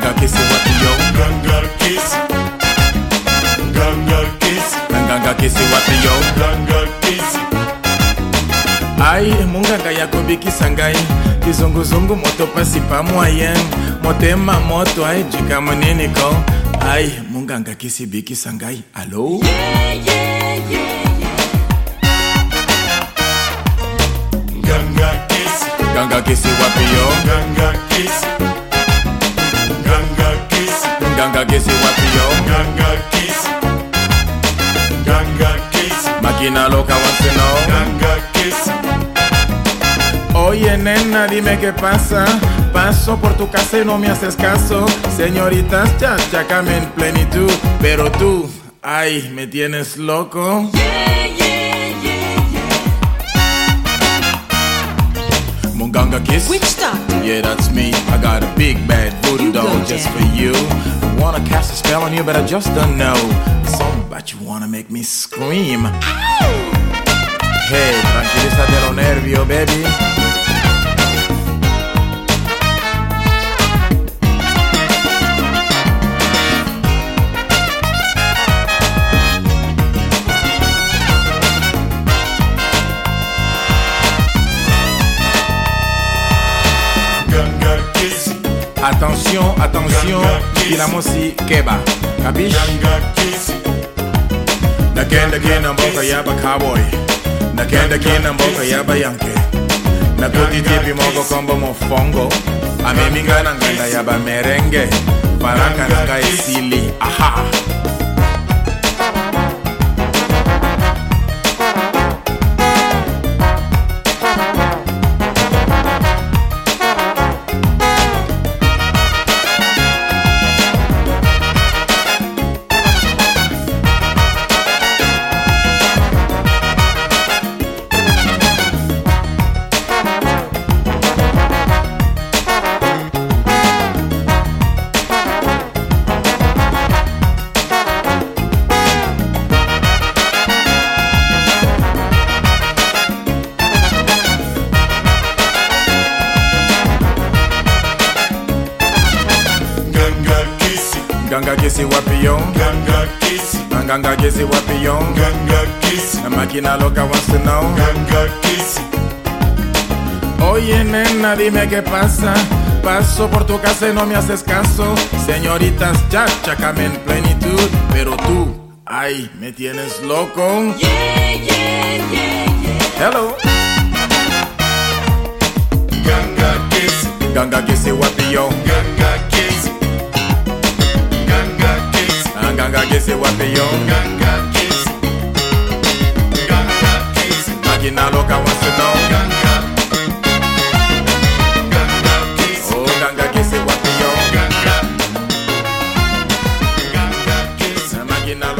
Ganga kiss you what yo Ganga kiss. Ganga kiss. Ganga kiss you what yo Ganga kiss. Ai, munganga yakobikisa ngai kizunguzungu moto pasi pa moyen motema moto ai jika moneniko ai munganga kisibikisa ngai alo? Yeah, yeah, yeah. Ganga kiss, ganga kiss, wapi yo? Ganga kiss. Ganga kisi wapi yo gangar kiss, gangar kiss, Makina loca wants to know gangar kiss, Oye nena dime qué pasa. Paso por tu casa y no me haces caso. Señoritas ya, ya en plenitud. Pero tú, ay, me tienes loco Munganga kiss Which doctor? Yeah, that's me. I got a big bad voodoo doll just for you. I wanna cast a spell on you, but I just don't know. Something about you wanna make me scream. Hey, tranquilízate los nervios, baby. Attention, attention, kila mosi keba. Kiss, Nakenda kina mboka yaba cowboy. Nakenda kina mboka yaba yanke. Nakuti tipi mogo kombo mofongo. Ameminga na nganda yaba merengue. Paraka nanga esili. Aha. Ganga kisi wapi yo. gangar kiss, Ganga kisi wapi yo. gangar kiss, La máquina loca wants to know. gangar kiss, Oye nena, dime qué pasa. Paso por tu casa y no me haces caso. Señoritas, ya, chacame en plenitud. Pero tú, ay, me tienes loco. Hello. Papillon Ganga Kings Ganga Kings Magina Loka wants to know Ganga. Ganga Kings Oh Ganga Kings Papillon Ganga Ganga. Kings Magina Loka